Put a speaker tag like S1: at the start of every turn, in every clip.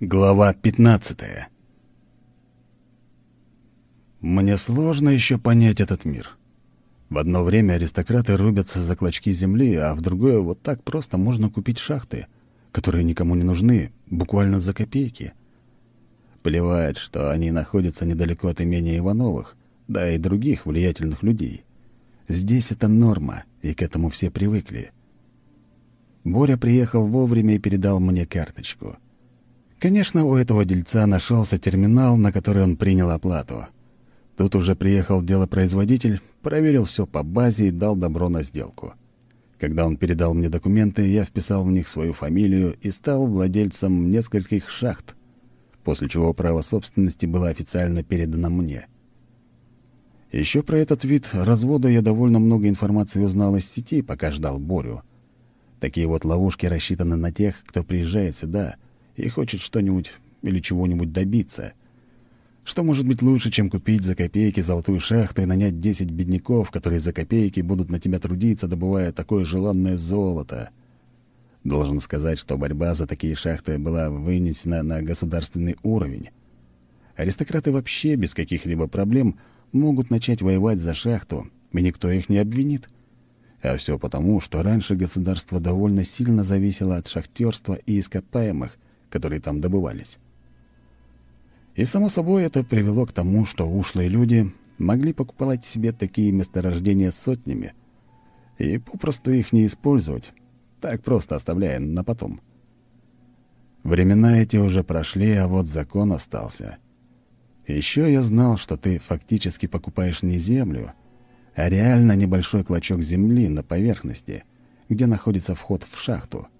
S1: Глава 15 Мне сложно еще понять этот мир. В одно время аристократы рубятся за клочки земли, а в другое вот так просто можно купить шахты, которые никому не нужны, буквально за копейки. Плевать, что они находятся недалеко от имения Ивановых, да и других влиятельных людей. Здесь это норма, и к этому все привыкли. Боря приехал вовремя и передал мне карточку — Конечно, у этого дельца нашелся терминал, на который он принял оплату. Тут уже приехал делопроизводитель, проверил все по базе и дал добро на сделку. Когда он передал мне документы, я вписал в них свою фамилию и стал владельцем нескольких шахт, после чего право собственности было официально передано мне. Еще про этот вид развода я довольно много информации узнал из сети, пока ждал Борю. Такие вот ловушки рассчитаны на тех, кто приезжает сюда — и хочет что-нибудь или чего-нибудь добиться. Что может быть лучше, чем купить за копейки золотую шахту и нанять десять бедняков, которые за копейки будут на тебя трудиться, добывая такое желанное золото? Должен сказать, что борьба за такие шахты была вынесена на государственный уровень. Аристократы вообще без каких-либо проблем могут начать воевать за шахту, и никто их не обвинит. А все потому, что раньше государство довольно сильно зависело от шахтерства и ископаемых, которые там добывались. И, само собой, это привело к тому, что ушлые люди могли покупать себе такие месторождения сотнями и попросту их не использовать, так просто оставляя на потом. Времена эти уже прошли, а вот закон остался. Еще я знал, что ты фактически покупаешь не землю, а реально небольшой клочок земли на поверхности, где находится вход в шахту —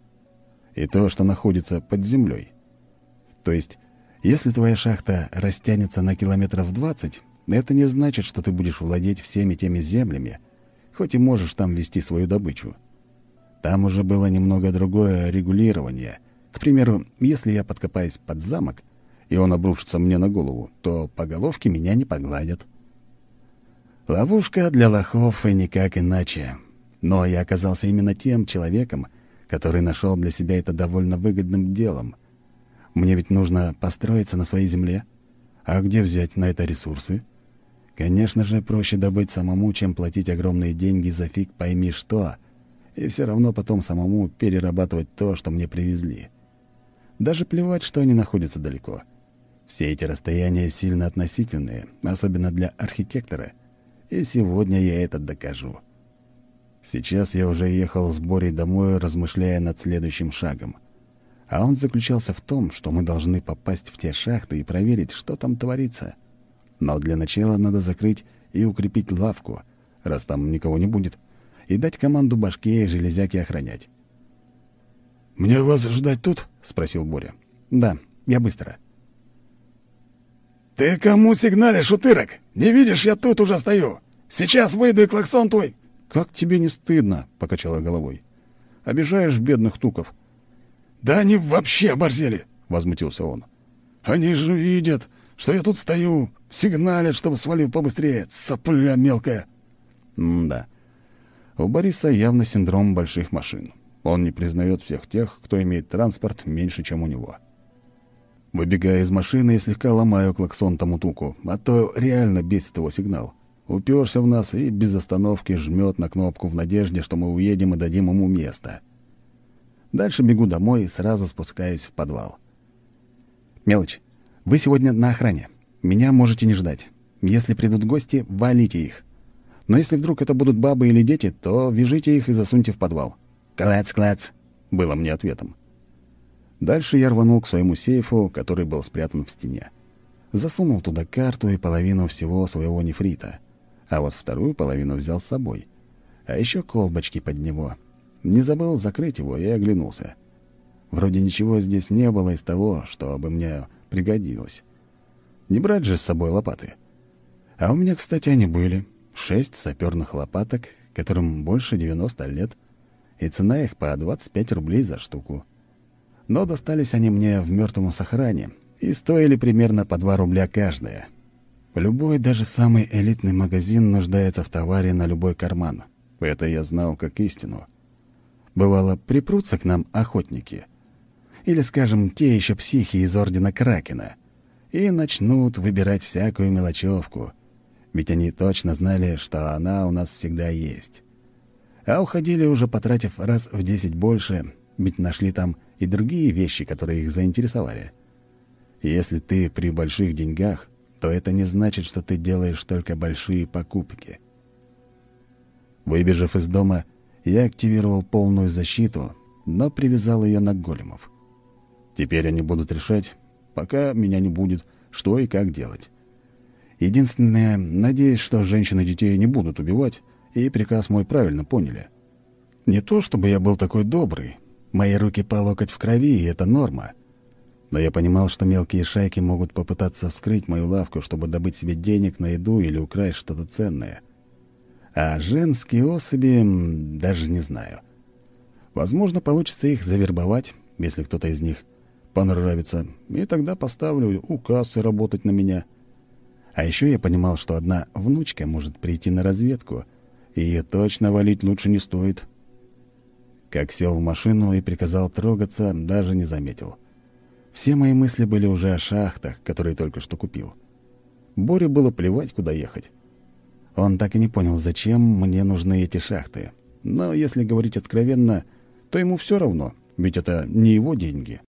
S1: и то, что находится под землей. То есть, если твоя шахта растянется на километров 20, это не значит, что ты будешь владеть всеми теми землями, хоть и можешь там вести свою добычу. Там уже было немного другое регулирование. К примеру, если я подкопаюсь под замок, и он обрушится мне на голову, то по головке меня не погладят. Ловушка для лохов и никак иначе. Но я оказался именно тем человеком, который нашел для себя это довольно выгодным делом. Мне ведь нужно построиться на своей земле. А где взять на это ресурсы? Конечно же, проще добыть самому, чем платить огромные деньги за фиг пойми что, и все равно потом самому перерабатывать то, что мне привезли. Даже плевать, что они находятся далеко. Все эти расстояния сильно относительные, особенно для архитектора. И сегодня я это докажу. Сейчас я уже ехал с Борей домой, размышляя над следующим шагом. А он заключался в том, что мы должны попасть в те шахты и проверить, что там творится. Но для начала надо закрыть и укрепить лавку, раз там никого не будет, и дать команду башке и железяке охранять.
S2: «Мне вас ждать тут?» — спросил Боря.
S1: «Да, я быстро».
S2: «Ты кому сигналишь, утырок? Не видишь, я тут уже стою. Сейчас выйду и клаксон твой...»
S1: «Как тебе не стыдно?» — покачала головой. «Обижаешь бедных туков».
S2: «Да они вообще оборзели!» — возмутился он. «Они же видят, что я тут стою, сигналят, чтобы свалил побыстрее, сопля мелкая».
S1: М-да. У Бориса явно синдром больших машин. Он не признает всех тех, кто имеет транспорт меньше, чем у него. Выбегая из машины, я слегка ломаю клаксон тому туку, а то реально бесит его сигнал уперся в нас и без остановки жмет на кнопку в надежде, что мы уедем и дадим ему место. Дальше бегу домой и сразу спускаюсь в подвал. «Мелочь, вы сегодня на охране. Меня можете не ждать. Если придут гости, валите их. Но если вдруг это будут бабы или дети, то вяжите их и засуньте в подвал».
S2: «Клац-клац», —
S1: было мне ответом. Дальше я рванул к своему сейфу, который был спрятан в стене. Засунул туда карту и половину всего своего нефрита — а вот вторую половину взял с собой. А еще колбочки под него. Не забыл закрыть его и оглянулся. Вроде ничего здесь не было из того, что бы мне пригодилось. Не брать же с собой лопаты. А у меня, кстати, они были. Шесть саперных лопаток, которым больше 90 лет, и цена их по 25 рублей за штуку. Но достались они мне в мертвом сохране и стоили примерно по 2 рубля каждая. Любой, даже самый элитный магазин нуждается в товаре на любой карман. Это я знал как истину. Бывало, припрутся к нам охотники. или, скажем, те еще психи из Ордена Кракена, и начнут выбирать всякую мелочевку, ведь они точно знали, что она у нас всегда есть. А уходили уже, потратив раз в десять больше, ведь нашли там и другие вещи, которые их заинтересовали. Если ты при больших деньгах, то это не значит, что ты делаешь только большие покупки. Выбежав из дома, я активировал полную защиту, но привязал ее на големов. Теперь они будут решать, пока меня не будет, что и как делать. Единственное, надеюсь, что женщины детей не будут убивать, и приказ мой правильно поняли. Не то, чтобы я был такой добрый. Мои руки по локоть в крови, и это норма. Но я понимал, что мелкие шайки могут попытаться вскрыть мою лавку, чтобы добыть себе денег на еду или украсть что-то ценное. А женские особи даже не знаю. Возможно, получится их завербовать, если кто-то из них понравится, и тогда поставлю у кассы работать на меня. А еще я понимал, что одна внучка может прийти на разведку, и ее точно валить лучше не стоит. Как сел в машину и приказал трогаться, даже не заметил — все мои мысли были уже о шахтах, которые только что купил. Боре было плевать, куда ехать. Он так и не понял, зачем мне нужны эти шахты. Но если говорить откровенно, то ему все равно, ведь это не его деньги.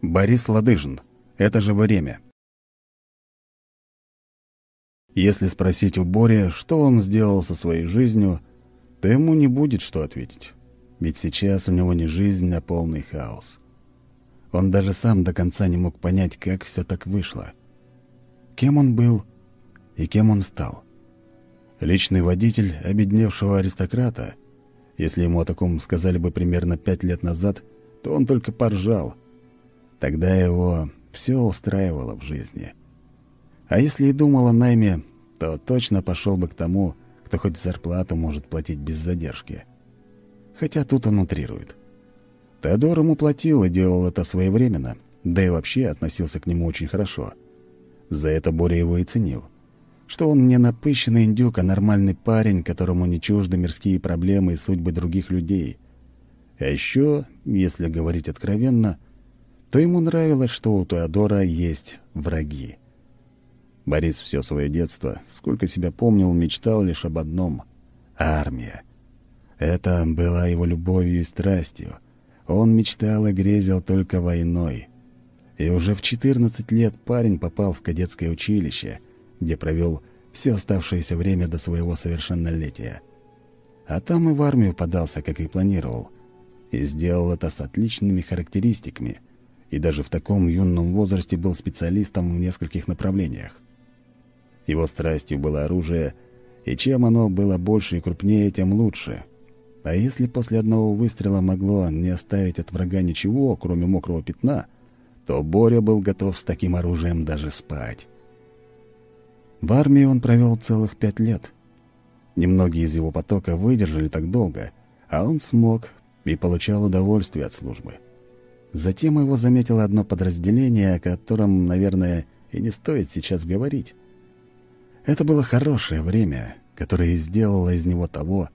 S1: Борис Ладыжин. Это же время. Если спросить у Бори, что он сделал со своей жизнью, то ему не будет что ответить ведь сейчас у него не жизнь, а полный хаос. Он даже сам до конца не мог понять, как все так вышло. Кем он был и кем он стал? Личный водитель обедневшего аристократа? Если ему о таком сказали бы примерно пять лет назад, то он только поржал. Тогда его все устраивало в жизни. А если и думал о найме, то точно пошел бы к тому, кто хоть зарплату может платить без задержки хотя тут он утрирует. Теодор ему платил и делал это своевременно, да и вообще относился к нему очень хорошо. За это Боря его и ценил. Что он не напыщенный индюк, а нормальный парень, которому не чужды мирские проблемы и судьбы других людей. А еще, если говорить откровенно, то ему нравилось, что у Теодора есть враги. Борис все свое детство, сколько себя помнил, мечтал лишь об одном — армия. Это была его любовью и страстью. Он мечтал и грезил только войной. И уже в 14 лет парень попал в кадетское училище, где провел все оставшееся время до своего совершеннолетия. А там и в армию подался, как и планировал. И сделал это с отличными характеристиками. И даже в таком юном возрасте был специалистом в нескольких направлениях. Его страстью было оружие, и чем оно было больше и крупнее, тем лучше — а если после одного выстрела могло не оставить от врага ничего, кроме мокрого пятна, то Боря был готов с таким оружием даже спать. В армии он провел целых пять лет. Немногие из его потока выдержали так долго, а он смог и получал удовольствие от службы. Затем его заметило одно подразделение, о котором, наверное, и не стоит сейчас говорить. Это было хорошее время, которое сделало из него того,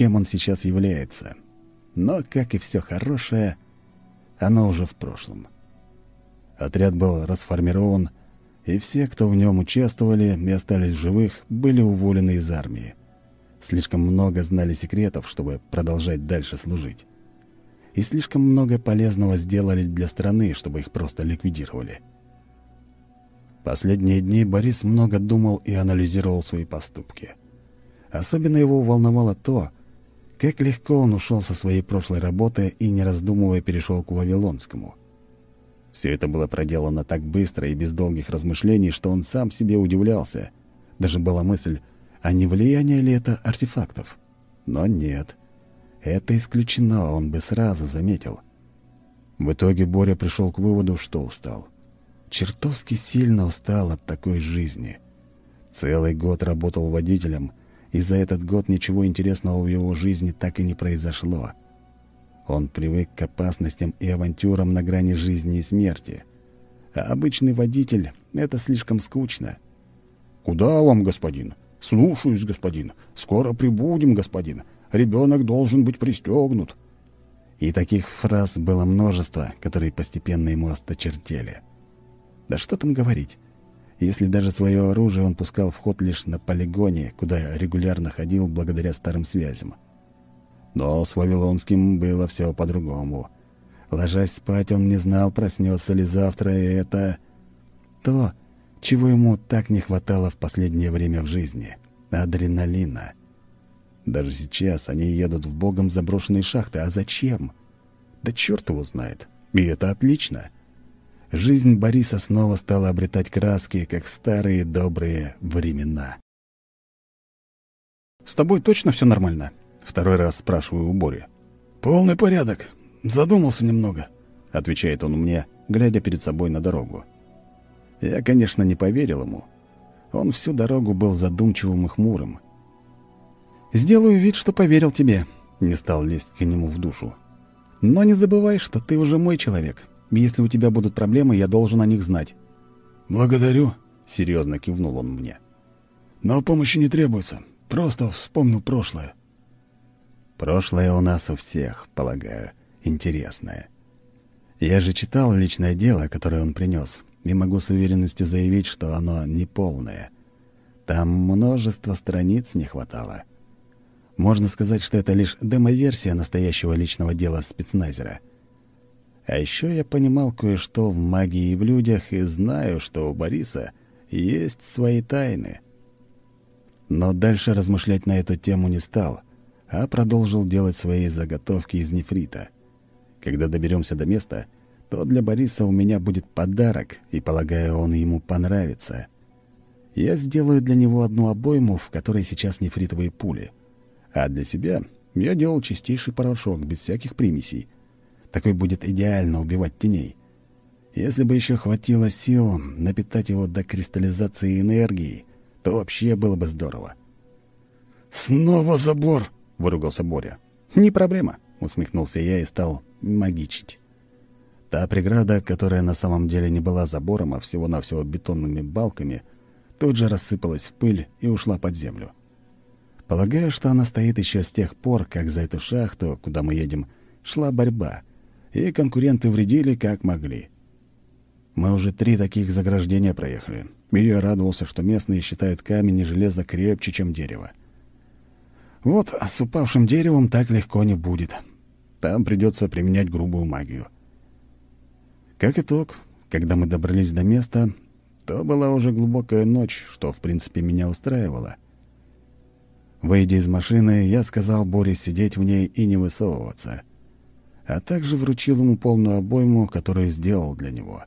S1: кем он сейчас является. Но, как и все хорошее, оно уже в прошлом. Отряд был расформирован, и все, кто в нем участвовали и остались живых, были уволены из армии. Слишком много знали секретов, чтобы продолжать дальше служить. И слишком много полезного сделали для страны, чтобы их просто ликвидировали. Последние дни Борис много думал и анализировал свои поступки. Особенно его волновало то, как легко он ушел со своей прошлой работы и, не раздумывая, перешел к Вавилонскому. Все это было проделано так быстро и без долгих размышлений, что он сам себе удивлялся. Даже была мысль, а не влияние ли это артефактов? Но нет. Это исключено, он бы сразу заметил. В итоге Боря пришел к выводу, что устал. Чертовски сильно устал от такой жизни. Целый год работал водителем, и за этот год ничего интересного в его жизни так и не произошло. Он привык к опасностям и авантюрам на грани жизни и смерти. А обычный водитель — это слишком скучно.
S2: «Куда вам, господин?» «Слушаюсь, господин. Скоро прибудем, господин. Ребенок должен быть пристегнут».
S1: И таких фраз было множество, которые постепенно ему осточертели. Да что там говорить. Если даже свое оружие он пускал в ход лишь на полигоне, куда регулярно ходил благодаря старым связям. Но с Вавилонским было все по-другому. Ложась спать, он не знал, проснется ли завтра, и это... То, чего ему так не хватало в последнее время в жизни — адреналина. Даже сейчас они едут в богом заброшенные шахты. А зачем? Да черт его знает. И это отлично. Жизнь Бориса снова стала обретать краски, как старые добрые времена. «С тобой точно все нормально?» Второй раз спрашиваю у Бори.
S2: «Полный порядок. Задумался немного», —
S1: отвечает он мне, глядя перед собой на дорогу. Я, конечно, не поверил ему. Он всю дорогу был задумчивым и хмурым. «Сделаю вид, что поверил тебе», — не стал лезть к нему в душу. «Но не забывай, что ты уже мой человек. Если у тебя будут проблемы, я должен о них знать».
S2: «Благодарю», —
S1: серьезно кивнул он мне.
S2: «Но помощи не требуется. Просто вспомнил прошлое».
S1: Прошлое у нас у всех, полагаю, интересное. Я же читал личное дело, которое он принес, и могу с уверенностью заявить, что оно неполное. Там множество страниц не хватало. Можно сказать, что это лишь демо-версия настоящего личного дела спецназера. А еще я понимал кое-что в магии и в людях, и знаю, что у Бориса есть свои тайны. Но дальше размышлять на эту тему не стал — а продолжил делать свои заготовки из нефрита. Когда доберемся до места, то для Бориса у меня будет подарок, и, полагаю, он ему понравится. Я сделаю для него одну обойму, в которой сейчас нефритовые пули. А для себя я делал чистейший порошок, без всяких примесей. Такой будет идеально убивать теней. Если бы еще хватило сил напитать его до кристаллизации энергии, то вообще было бы здорово.
S2: «Снова забор!»
S1: выругался Боря. «Не проблема», — усмехнулся я и стал магичить. Та преграда, которая на самом деле не была забором, а всего-навсего бетонными балками, тут же рассыпалась в пыль и ушла под землю. Полагаю, что она стоит еще с тех пор, как за эту шахту, куда мы едем, шла борьба, и конкуренты вредили как могли. Мы уже три таких заграждения проехали, и я радовался, что местные считают камень и железо крепче, чем дерево. Вот с упавшим деревом так легко не будет. Там придется применять грубую магию. Как итог, когда мы добрались до места, то была уже глубокая ночь, что, в принципе, меня устраивало. Выйдя из машины, я сказал Боре сидеть в ней и не высовываться, а также вручил ему полную обойму, которую сделал для него.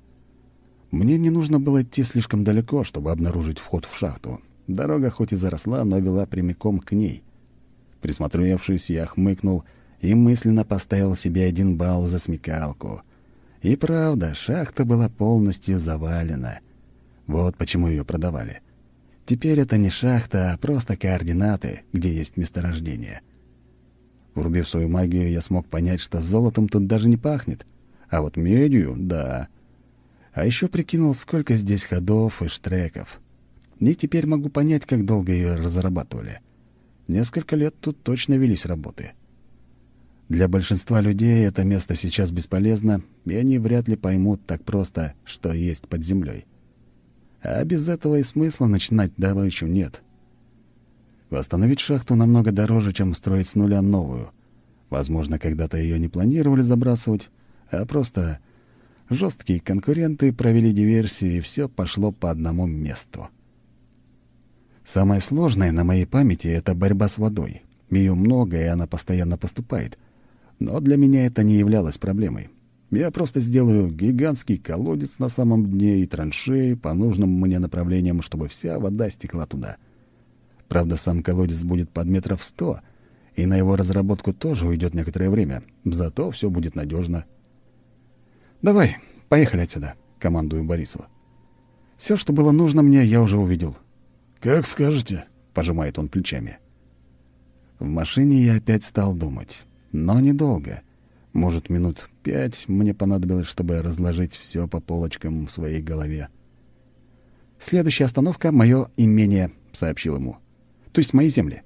S1: Мне не нужно было идти слишком далеко, чтобы обнаружить вход в шахту. Дорога хоть и заросла, но вела прямиком к ней — Присмотревшись, я хмыкнул и мысленно поставил себе один балл за смекалку. И правда, шахта была полностью завалена. Вот почему ее продавали. Теперь это не шахта, а просто координаты, где есть месторождение. Врубив свою магию, я смог понять, что золотом тут даже не пахнет. А вот медью — да. А еще прикинул, сколько здесь ходов и штреков. И теперь могу понять, как долго ее разрабатывали. — Несколько лет тут точно велись работы. Для большинства людей это место сейчас бесполезно, и они вряд ли поймут так просто, что есть под землей. А без этого и смысла начинать добычу нет. Восстановить шахту намного дороже, чем строить с нуля новую. Возможно, когда-то ее не планировали забрасывать, а просто жесткие конкуренты провели диверсии, и все пошло по одному месту. Самое сложное на моей памяти — это борьба с водой. Ее много, и она постоянно поступает. Но для меня это не являлось проблемой. Я просто сделаю гигантский колодец на самом дне и траншеи по нужным мне направлениям, чтобы вся вода стекла туда. Правда, сам колодец будет под метров сто, и на его разработку тоже уйдет некоторое время. Зато все будет надежно. «Давай, поехали отсюда», — командую Борисову. Все, что было нужно мне, я уже увидел.
S2: «Как скажете», — пожимает он плечами.
S1: В машине я опять стал думать, но недолго. Может, минут пять мне понадобилось, чтобы разложить все по полочкам в своей голове. «Следующая остановка — мое имение», — сообщил ему. «То есть мои земли».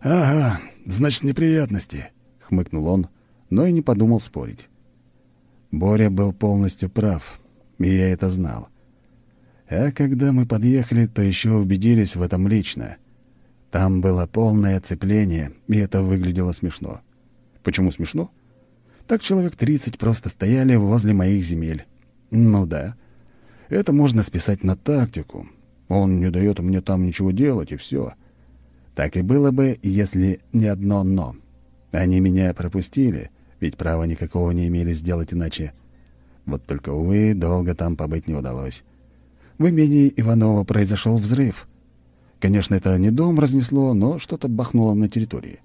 S2: «Ага, значит, неприятности», —
S1: хмыкнул он, но и не подумал спорить. Боря был полностью прав, и я это знал. А когда мы подъехали, то еще убедились в этом лично. Там было полное оцепление, и это выглядело смешно. Почему смешно? Так человек 30 просто стояли возле моих земель. Ну да. Это можно списать на тактику. Он не дает мне там ничего делать, и все. Так и было бы, если не одно «но». Они меня пропустили, ведь права никакого не имели сделать иначе. Вот только, увы, долго там побыть не удалось. В имении Иванова произошел взрыв. Конечно, это не дом разнесло, но что-то бахнуло на территории.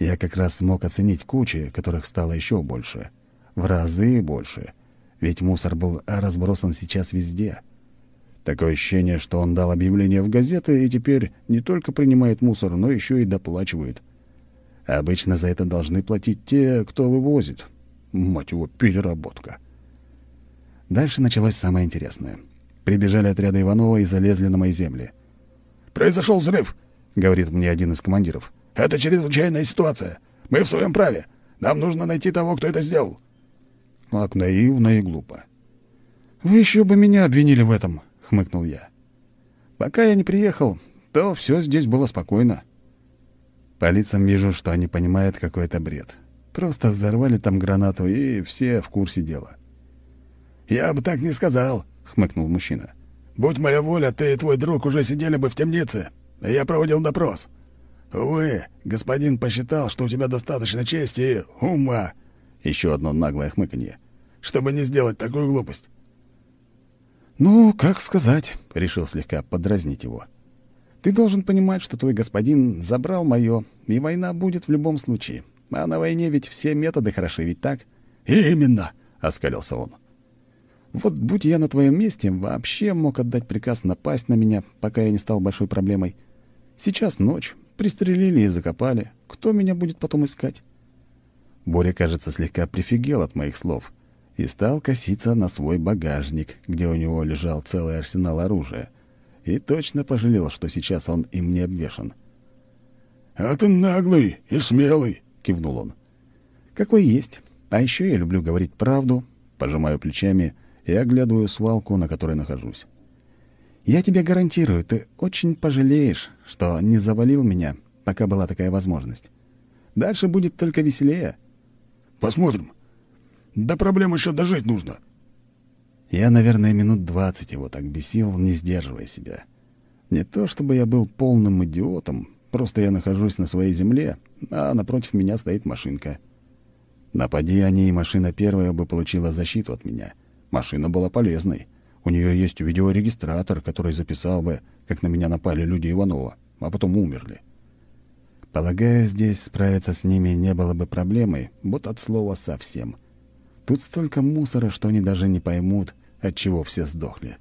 S1: Я как раз смог оценить кучи, которых стало еще больше. В разы больше. Ведь мусор был разбросан сейчас везде. Такое ощущение, что он дал объявление в газеты и теперь не только принимает мусор, но еще и доплачивает. Обычно за это должны платить те, кто вывозит. Мать его, переработка. Дальше началось самое интересное. Прибежали отряды Иванова и залезли на мои земли.
S2: «Произошел взрыв», —
S1: говорит мне один из командиров.
S2: «Это чрезвычайная ситуация. Мы в своем праве. Нам нужно найти того, кто это сделал».
S1: Как наивно и глупо. «Вы еще бы меня обвинили в этом», — хмыкнул я. «Пока я не приехал, то все здесь было спокойно. По лицам вижу, что они понимают какой это бред. Просто взорвали там гранату, и все в курсе дела.
S2: «Я бы так не сказал», — хмыкнул мужчина. «Будь моя воля, ты и твой друг уже сидели бы в темнице, я проводил допрос. Увы, господин посчитал, что у тебя достаточно чести и ума». Еще одно наглое хмыканье. «Чтобы не сделать такую глупость».
S1: «Ну, как сказать», — решил слегка подразнить его. Ты должен понимать, что твой господин забрал мое, и война будет в любом случае. А на войне ведь все методы хороши, ведь так?
S2: Именно, оскалился он.
S1: Вот будь я на твоем месте, вообще мог отдать приказ напасть на меня, пока я не стал большой проблемой. Сейчас ночь, пристрелили и закопали. Кто меня будет потом искать? Боря, кажется, слегка прифигел от моих слов и стал коситься на свой багажник, где у него лежал целый арсенал оружия и точно пожалел, что сейчас он им не обвешан.
S2: «А ты наглый и смелый», — кивнул он.
S1: «Какой есть. А еще я люблю говорить правду», — пожимаю плечами и оглядываю свалку, на которой нахожусь. «Я тебе гарантирую, ты очень пожалеешь, что не завалил меня, пока была такая возможность. Дальше будет только веселее».
S2: «Посмотрим. До проблем еще дожить нужно»,
S1: я, наверное, минут двадцать его так бесил, не сдерживая себя. Не то чтобы я был полным идиотом, просто я нахожусь на своей земле, а напротив меня стоит машинка. Напади они, и машина первая бы получила защиту от меня. Машина была полезной. У нее есть видеорегистратор, который записал бы, как на меня напали люди Иванова, а потом умерли. Полагаю, здесь справиться с ними не было бы проблемой, вот от слова совсем. Тут столько мусора, что они даже не поймут, отчего все сдохли.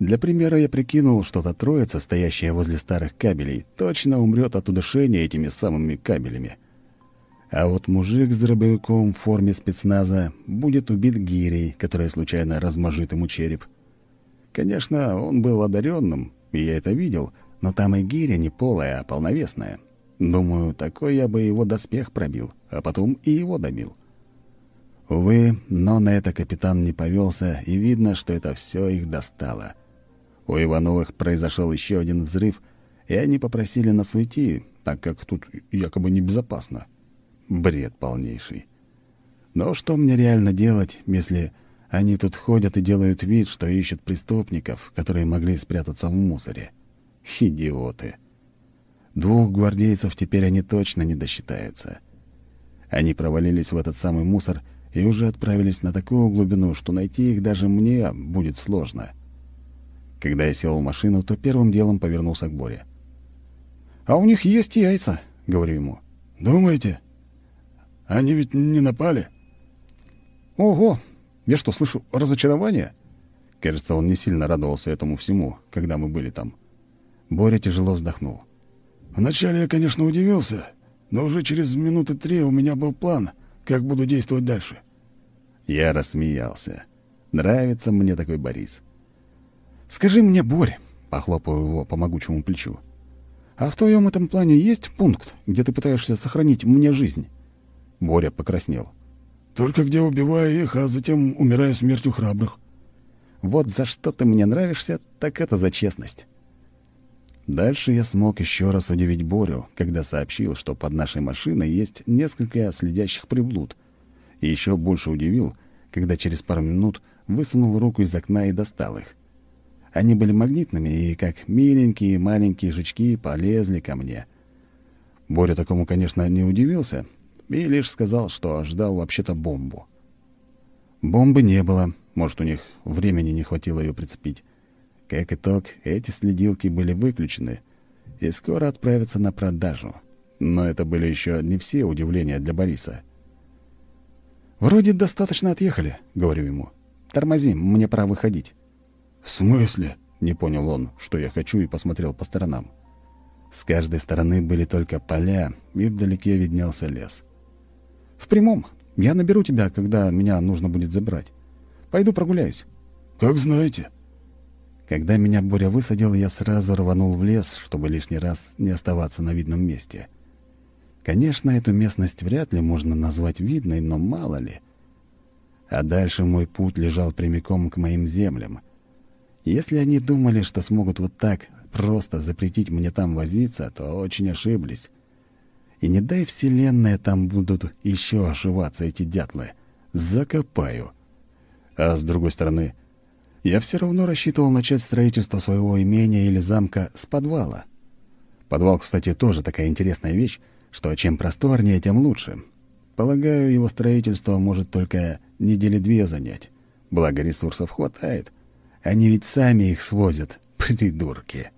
S1: Для примера я прикинул, что та троица, стоящая возле старых кабелей, точно умрет от удушения этими самыми кабелями. А вот мужик с дробовиком в форме спецназа будет убит гирей, которая случайно размажит ему череп. Конечно, он был одаренным, и я это видел, но там и гиря не полая, а полновесная. Думаю, такой я бы его доспех пробил, а потом и его добил. Увы, но на это капитан не повелся, и видно, что это все их достало. У Ивановых произошел еще один взрыв, и они попросили нас уйти, так как тут якобы небезопасно. Бред полнейший. Но что мне реально делать, если они тут ходят и делают вид, что ищут преступников, которые могли спрятаться в мусоре? Идиоты. Двух гвардейцев теперь они точно не досчитаются. Они провалились в этот самый мусор — и уже отправились на такую глубину, что найти их даже мне будет сложно. Когда я сел в машину, то первым делом повернулся к Боре. «А у них есть яйца», — говорю ему.
S2: «Думаете? Они ведь не напали?»
S1: «Ого! Я что, слышу разочарование?» Кажется, он не сильно радовался этому всему, когда мы были там. Боря тяжело вздохнул.
S2: «Вначале я, конечно, удивился, но уже через минуты три у меня был план, как буду действовать дальше.
S1: Я рассмеялся. Нравится мне такой Борис. «Скажи мне, Борь», — похлопаю его по могучему плечу, «а в твоем этом плане есть пункт, где ты пытаешься сохранить мне жизнь?» Боря покраснел.
S2: «Только где убиваю их, а затем умираю смертью храбрых».
S1: «Вот за что ты мне нравишься, так это за честность». Дальше я смог еще раз удивить Борю, когда сообщил, что под нашей машиной есть несколько следящих приблуд. И еще больше удивил, когда через пару минут высунул руку из окна и достал их. Они были магнитными и, как миленькие маленькие жучки, полезли ко мне. Боря такому, конечно, не удивился и лишь сказал, что ждал вообще-то бомбу. Бомбы не было, может, у них времени не хватило ее прицепить. Как итог, эти следилки были выключены и скоро отправятся на продажу. Но это были еще не все удивления для Бориса. «Вроде достаточно отъехали», — говорю ему. «Тормозим, мне пора выходить».
S2: «В смысле?»
S1: — не понял он, что я хочу, и посмотрел по сторонам. С каждой стороны были только поля, и вдалеке виднелся лес. «В прямом. Я наберу тебя, когда меня нужно будет забрать. Пойду прогуляюсь».
S2: «Как знаете».
S1: Когда меня Боря высадил, я сразу рванул в лес, чтобы лишний раз не оставаться на видном месте. Конечно, эту местность вряд ли можно назвать видной, но мало ли. А дальше мой путь лежал прямиком к моим землям. Если они думали, что смогут вот так просто запретить мне там возиться, то очень ошиблись. И не дай вселенная, там будут еще ошиваться эти дятлы. Закопаю. А с другой стороны, я все равно рассчитывал начать строительство своего имения или замка с подвала. Подвал, кстати, тоже такая интересная вещь, что чем просторнее, тем лучше. Полагаю, его строительство может только недели две занять. Благо ресурсов хватает. Они ведь сами их свозят, придурки.